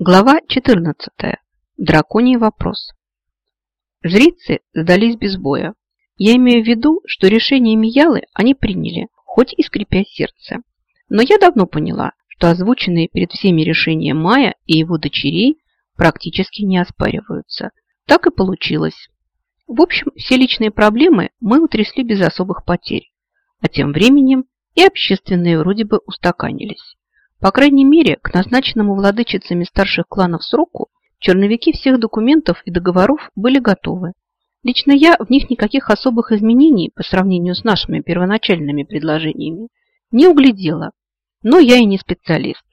Глава 14. Драконий вопрос. Жрицы сдались без боя. Я имею в виду, что решение Миялы они приняли, хоть и скрипя сердце. Но я давно поняла, что озвученные перед всеми решения Мая и его дочерей практически не оспариваются. Так и получилось. В общем, все личные проблемы мы утрясли без особых потерь. А тем временем и общественные вроде бы устаканились. По крайней мере, к назначенному владычицами старших кланов сроку черновики всех документов и договоров были готовы. Лично я в них никаких особых изменений по сравнению с нашими первоначальными предложениями не углядела. Но я и не специалист.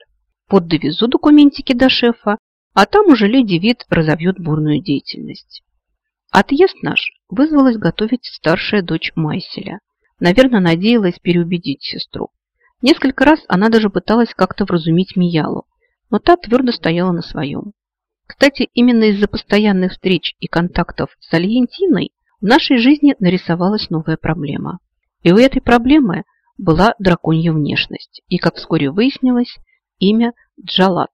Вот довезу документики до шефа, а там уже леди Вит разовьет бурную деятельность. Отъезд наш вызвалась готовить старшая дочь Майселя. Наверное, надеялась переубедить сестру. Несколько раз она даже пыталась как-то вразумить Миялу, но та твердо стояла на своем. Кстати, именно из-за постоянных встреч и контактов с Альентиной в нашей жизни нарисовалась новая проблема. И у этой проблемы была драконья внешность и, как вскоре выяснилось, имя Джалат.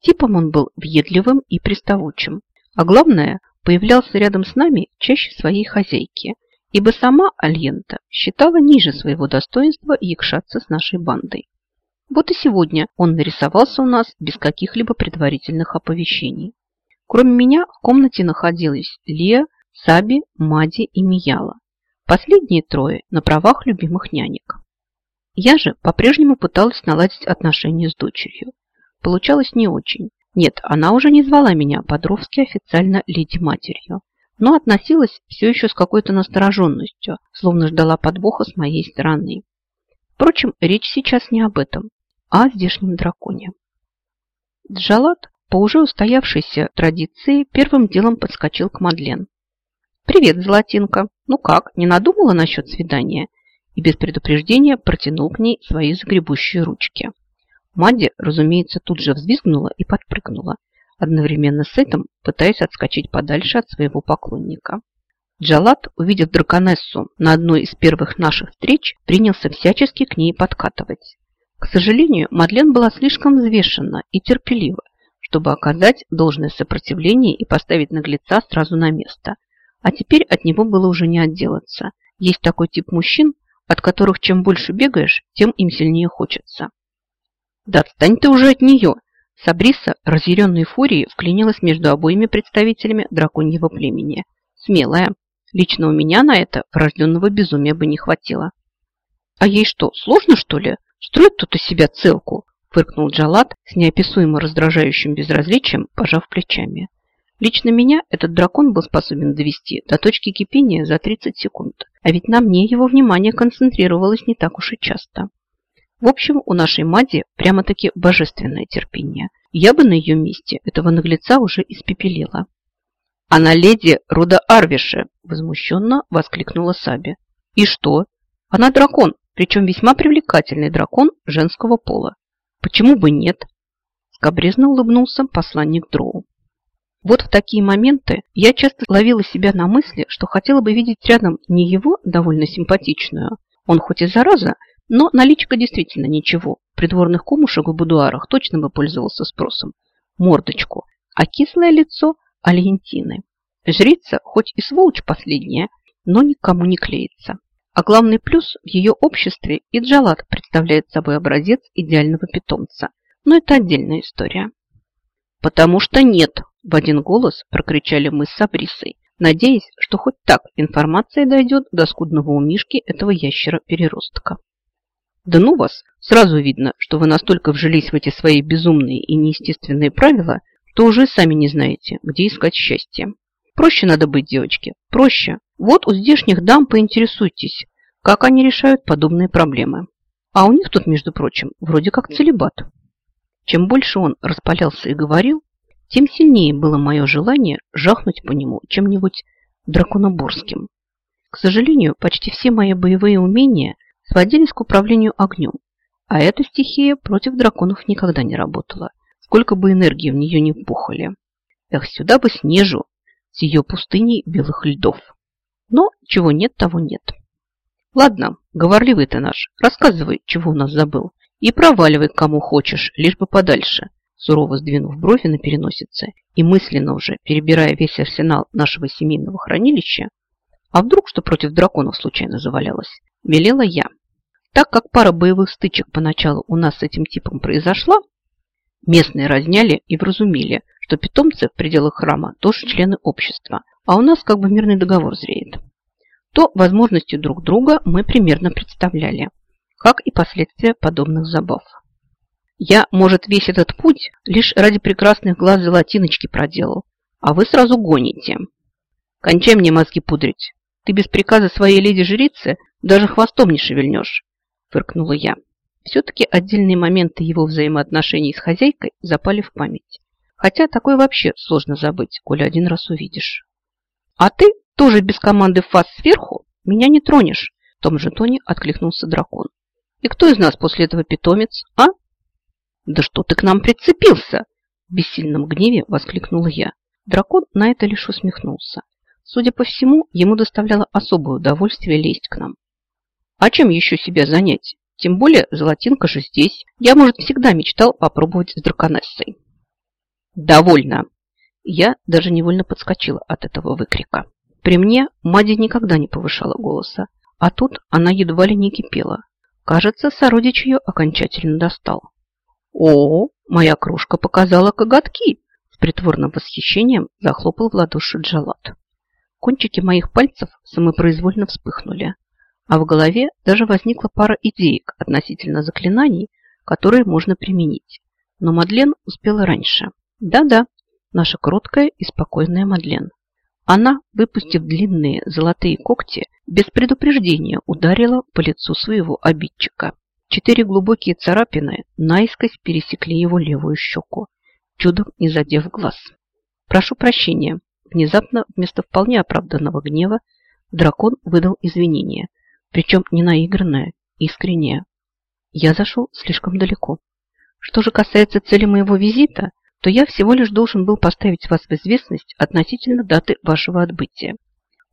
Типом он был въедливым и приставучим, а главное, появлялся рядом с нами чаще своей хозяйки – ибо сама Альента считала ниже своего достоинства якшаться с нашей бандой. Вот и сегодня он нарисовался у нас без каких-либо предварительных оповещений. Кроме меня в комнате находились Лия, Саби, Мади и Мияла. Последние трое на правах любимых нянек. Я же по-прежнему пыталась наладить отношения с дочерью. Получалось не очень. Нет, она уже не звала меня по-дровски официально леди-матерью но относилась все еще с какой-то настороженностью, словно ждала подвоха с моей стороны. Впрочем, речь сейчас не об этом, а о здешнем драконе. Джалат, по уже устоявшейся традиции, первым делом подскочил к Мадлен. «Привет, Золотинка! Ну как, не надумала насчет свидания?» И без предупреждения протянул к ней свои загребущие ручки. Мадди, разумеется, тут же взвизгнула и подпрыгнула, одновременно с этим пытаясь отскочить подальше от своего поклонника. Джалат, увидев драконессу на одной из первых наших встреч, принялся всячески к ней подкатывать. К сожалению, Мадлен была слишком взвешена и терпелива, чтобы оказать должное сопротивление и поставить наглеца сразу на место. А теперь от него было уже не отделаться. Есть такой тип мужчин, от которых чем больше бегаешь, тем им сильнее хочется. «Да отстань ты уже от нее!» Сабриса, разъяренной фурией, вклинилась между обоими представителями драконьего племени. Смелая. Лично у меня на это врожденного безумия бы не хватило. «А ей что, сложно, что ли? Строит тут из себя целку?» фыркнул Джалат с неописуемо раздражающим безразличием, пожав плечами. Лично меня этот дракон был способен довести до точки кипения за 30 секунд, а ведь на мне его внимание концентрировалось не так уж и часто. В общем, у нашей Мади прямо-таки божественное терпение. Я бы на ее месте этого наглеца уже испепелила. «Она леди рода Арвиши!» – возмущенно воскликнула Саби. «И что? Она дракон, причем весьма привлекательный дракон женского пола. Почему бы нет?» Скобрезно улыбнулся посланник Дроу. Вот в такие моменты я часто ловила себя на мысли, что хотела бы видеть рядом не его довольно симпатичную, он хоть и зараза, но наличка действительно ничего. Придворных кумушек в будуарах точно бы пользовался спросом. Мордочку. А кислое лицо Альентины. Жрица, хоть и сволочь последняя, но никому не клеится. А главный плюс в ее обществе и Джалат представляет собой образец идеального питомца. Но это отдельная история. «Потому что нет!» – в один голос прокричали мы с Сабрисой, надеясь, что хоть так информация дойдет до скудного умишки этого ящера-переростка. Да ну вас, сразу видно, что вы настолько вжились в эти свои безумные и неестественные правила, что уже сами не знаете, где искать счастье. Проще надо быть, девочки, проще. Вот у здешних дам поинтересуйтесь, как они решают подобные проблемы. А у них тут, между прочим, вроде как целебат. Чем больше он распалялся и говорил, тем сильнее было мое желание жахнуть по нему чем-нибудь драконоборским. К сожалению, почти все мои боевые умения – сводились к управлению огнем, а эта стихия против драконов никогда не работала, сколько бы энергии в нее не вбухали. Эх, сюда бы снежу с ее пустыней белых льдов. Но чего нет, того нет. Ладно, говорливый ты наш, рассказывай, чего у нас забыл, и проваливай кому хочешь, лишь бы подальше. сурово сдвинув брови на переносице и мысленно уже перебирая весь арсенал нашего семейного хранилища, а вдруг что против драконов случайно завалялось, велела я. Так как пара боевых стычек поначалу у нас с этим типом произошла, местные разняли и вразумили, что питомцы в пределах храма тоже члены общества, а у нас как бы мирный договор зреет. То возможности друг друга мы примерно представляли, как и последствия подобных забав. Я, может, весь этот путь лишь ради прекрасных глаз золотиночки проделал, а вы сразу гоните. Кончай мне мозги пудрить. Ты без приказа своей леди-жрицы даже хвостом не шевельнешь, фыркнула я. Все-таки отдельные моменты его взаимоотношений с хозяйкой запали в память. Хотя такое вообще сложно забыть, коли один раз увидишь. А ты тоже без команды фас сверху меня не тронешь, в том же тоне откликнулся дракон. И кто из нас после этого питомец, а? «Да что ты к нам прицепился?» В бессильном гневе воскликнула я. Дракон на это лишь усмехнулся. Судя по всему, ему доставляло особое удовольствие лезть к нам. А чем еще себя занять? Тем более золотинка же здесь. Я, может, всегда мечтал попробовать с драконассой. «Довольно!» Я даже невольно подскочила от этого выкрика. При мне Мади никогда не повышала голоса, а тут она едва ли не кипела. Кажется, сородич ее окончательно достал. «О, моя кружка показала коготки!» С притворным восхищением захлопал в ладоши Джалат. Кончики моих пальцев самопроизвольно вспыхнули, а в голове даже возникла пара идеек относительно заклинаний, которые можно применить. Но Мадлен успела раньше. Да-да, наша кроткая и спокойная Мадлен. Она, выпустив длинные золотые когти, без предупреждения ударила по лицу своего обидчика. Четыре глубокие царапины наискось пересекли его левую щеку, чудом не задев глаз. «Прошу прощения». Внезапно, вместо вполне оправданного гнева, дракон выдал извинение, причем не наигранное, искреннее. Я зашел слишком далеко. Что же касается цели моего визита, то я всего лишь должен был поставить вас в известность относительно даты вашего отбытия.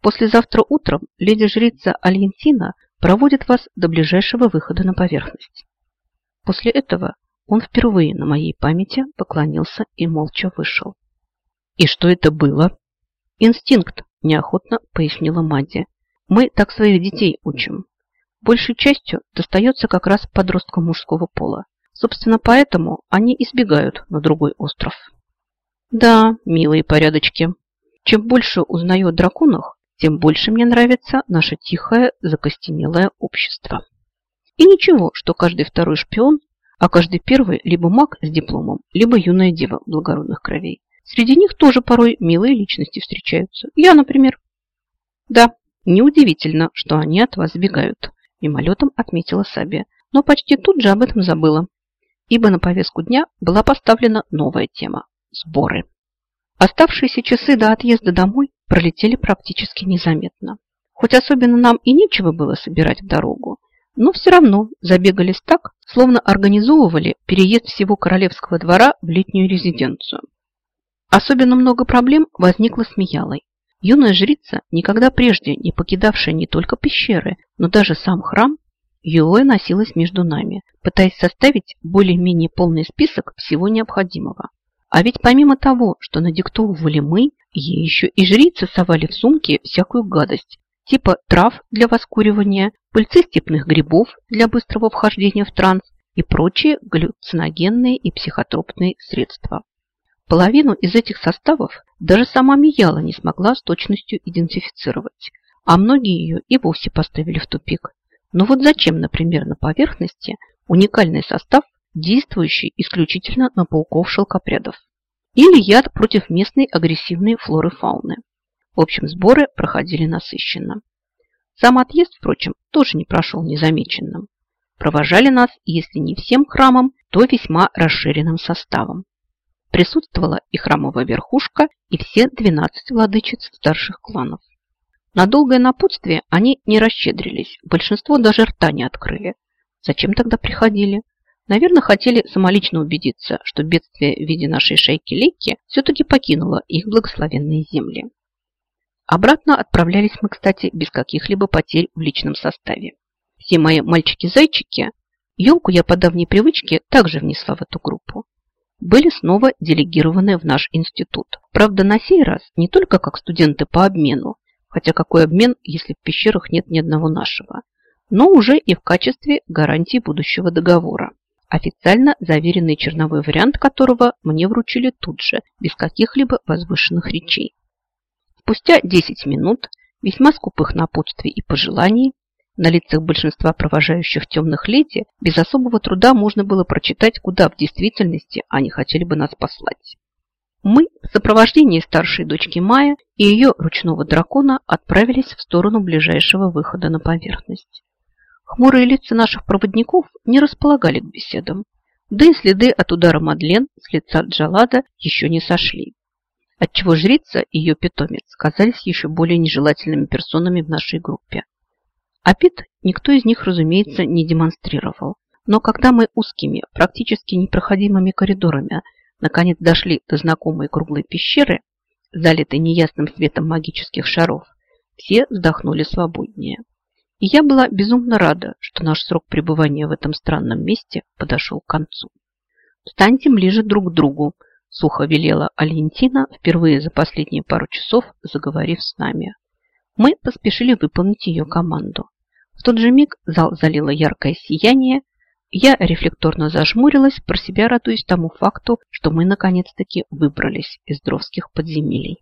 Послезавтра утром леди-жрица Альентина проводит вас до ближайшего выхода на поверхность. После этого он впервые на моей памяти поклонился и молча вышел. «И что это было?» «Инстинкт», – неохотно пояснила Мадди. «Мы так своих детей учим. Большей частью достается как раз подросткам мужского пола. Собственно, поэтому они избегают на другой остров». «Да, милые порядочки. Чем больше узнаю о драконах, тем больше мне нравится наше тихое, закостенелое общество. И ничего, что каждый второй шпион, а каждый первый либо маг с дипломом, либо юная дева благородных кровей. Среди них тоже порой милые личности встречаются. Я, например. Да, неудивительно, что они от вас сбегают, мимолетом отметила Сабия, но почти тут же об этом забыла, ибо на повестку дня была поставлена новая тема – сборы. Оставшиеся часы до отъезда домой пролетели практически незаметно. Хоть особенно нам и нечего было собирать в дорогу, но все равно забегались так, словно организовывали переезд всего королевского двора в летнюю резиденцию. Особенно много проблем возникло с Миялой. Юная жрица, никогда прежде не покидавшая не только пещеры, но даже сам храм, Юэ носилась между нами, пытаясь составить более-менее полный список всего необходимого. А ведь помимо того, что надиктовывали мы, ей еще и жрицы совали в сумки всякую гадость, типа трав для воскуривания, пыльцы степных грибов для быстрого вхождения в транс и прочие галлюциногенные и психотропные средства. Половину из этих составов даже сама Мияла не смогла с точностью идентифицировать, а многие ее и вовсе поставили в тупик. Но вот зачем, например, на поверхности уникальный состав действующий исключительно на пауков-шелкопрядов, или яд против местной агрессивной флоры-фауны. В общем, сборы проходили насыщенно. Сам отъезд, впрочем, тоже не прошел незамеченным. Провожали нас, если не всем храмом, то весьма расширенным составом. Присутствовала и храмовая верхушка, и все 12 владычиц старших кланов. На долгое напутствие они не расщедрились, большинство даже рта не открыли. Зачем тогда приходили? Наверное, хотели самолично убедиться, что бедствие в виде нашей шейки Лекки все-таки покинуло их благословенные земли. Обратно отправлялись мы, кстати, без каких-либо потерь в личном составе. Все мои мальчики-зайчики, елку я по давней привычке также внесла в эту группу. Были снова делегированы в наш институт. Правда, на сей раз не только как студенты по обмену, хотя какой обмен, если в пещерах нет ни одного нашего, но уже и в качестве гарантии будущего договора, официально заверенный черновой вариант которого мне вручили тут же, без каких-либо возвышенных речей. Спустя 10 минут весьма скупых напутствий и пожеланий на лицах большинства провожающих темных леди без особого труда можно было прочитать, куда в действительности они хотели бы нас послать. Мы в сопровождении старшей дочки Майя и ее ручного дракона отправились в сторону ближайшего выхода на поверхность. Хмурые лица наших проводников не располагали к беседам, да и следы от удара Мадлен с лица Джалада еще не сошли. Отчего жрица и ее питомец казались еще более нежелательными персонами в нашей группе. Аппет никто из них, разумеется, не демонстрировал. Но когда мы узкими, практически непроходимыми коридорами наконец дошли до знакомой круглой пещеры, залитой неясным светом магических шаров, все вздохнули свободнее. И я была безумно рада, что наш срок пребывания в этом странном месте подошел к концу. «Встаньте ближе друг к другу», – сухо велела Алентина, впервые за последние пару часов заговорив с нами. Мы поспешили выполнить ее команду. В тот же миг зал залило яркое сияние, я рефлекторно зажмурилась, про себя радуясь тому факту, что мы наконец-таки выбрались из дровских подземелий.